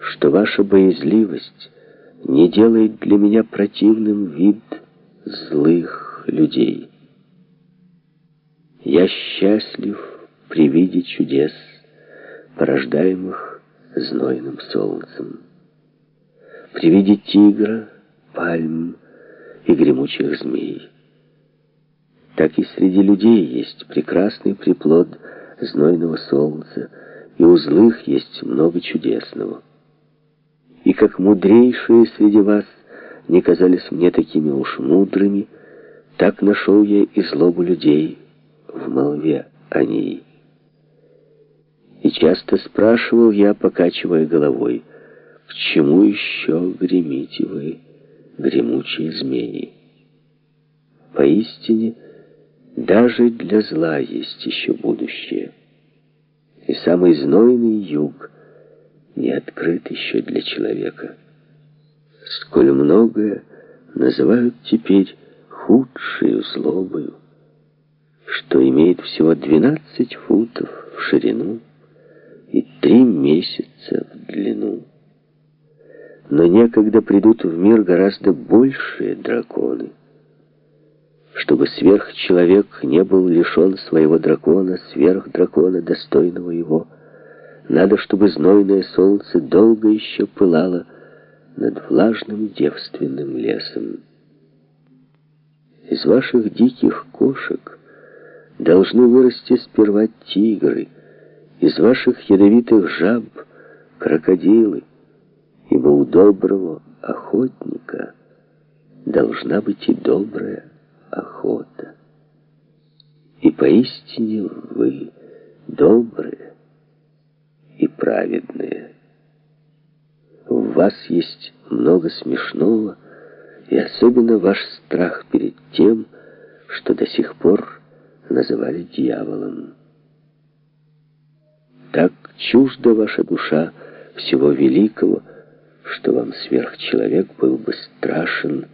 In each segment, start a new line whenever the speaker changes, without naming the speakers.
что ваша боязливость не делает для меня противным вид злых людей. Я счастлив при виде чудес, порождаемых знойным солнцем. При виде тигра, пальм и гремучих змей. Так и среди людей есть прекрасный приплод знойного солнца, и у злых есть много чудесного. И как мудрейшие среди вас не казались мне такими уж мудрыми, так нашел я и злобу людей в молве о ней. И часто спрашивал я, покачивая головой, к чему еще гремите вы, гремучие змеи? Поистине, даже для зла есть еще будущее. И самый знойный юг не открыт еще для человека. Сколь многое называют теперь худшую злобою, что имеет всего 12 футов в ширину и три месяца в длину. Но некогда придут в мир гораздо большие драконы, чтобы сверхчеловек не был лишен своего дракона, сверхдракона, достойного его. Надо, чтобы знойное солнце долго еще пылало над влажным девственным лесом. Из ваших диких кошек должны вырасти сперва тигры, из ваших ядовитых жаб — крокодилы, ибо у доброго охотника должна быть и добрая охота. И поистине вы добрые и праведные. В вас есть много смешного, и особенно ваш страх перед тем, что до сих пор называли дьяволом. Так чужда ваша душа всего великого, что вам сверхчеловек был бы страшен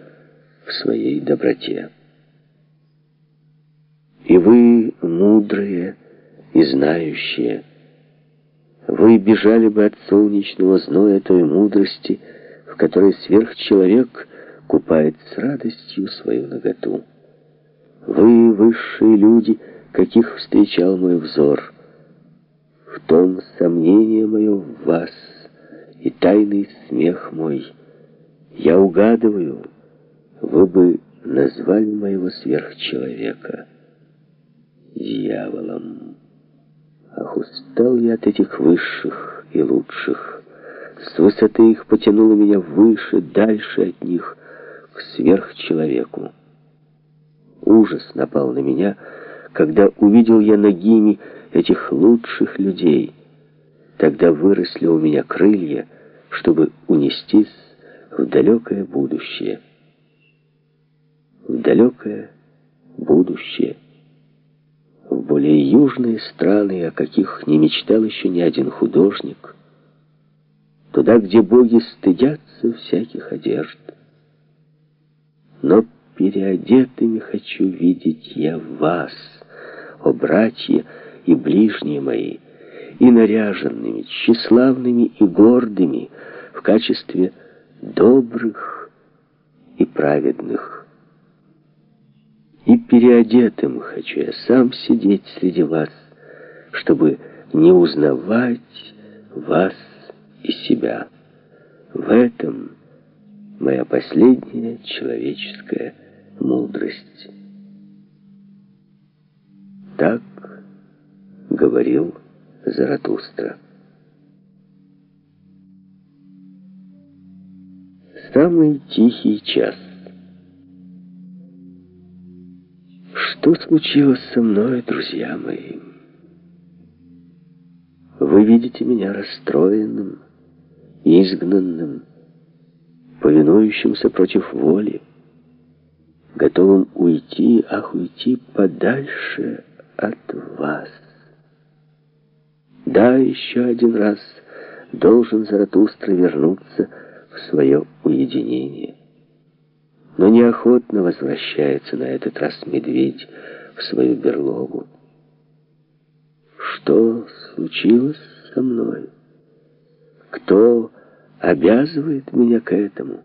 в своей доброте. И вы, мудрые и знающие, вы бежали бы от солнечного зноя той мудрости, в которой сверхчеловек купает с радостью свою наготу. Вы, высшие люди, каких встречал мой взор — в том сомнение мое в вас и тайный смех мой. Я угадываю, вы бы назвали моего сверхчеловека дьяволом. Устал я от этих высших и лучших. С высоты их потянуло меня выше, дальше от них, к сверхчеловеку. Ужас напал на меня, когда увидел я ногими этих лучших людей. Тогда выросли у меня крылья, чтобы унестись в далекое будущее. В далекое будущее. Более южные страны, о каких не мечтал еще ни один художник. Туда, где боги стыдятся всяких одежд. Но переодетыми хочу видеть я вас, о братья, и ближние мои, и наряженными, тщеславными и гордыми в качестве добрых и праведных. И переодетым хочу я сам сидеть среди вас, чтобы не узнавать вас и себя. В этом моя последняя человеческая мудрость. Так говорил Заратустра. Самый тихий час. Что случилось со мной, друзья мои? Вы видите меня расстроенным, изгнанным, повинующимся против воли, готовым уйти, ах, уйти подальше от вас. Да, еще один раз должен Заратустра вернуться в свое уединение. Но неохотно возвращается на этот раз медведь в свою берлогу. Что случилось со мной? Кто обязывает меня к этому.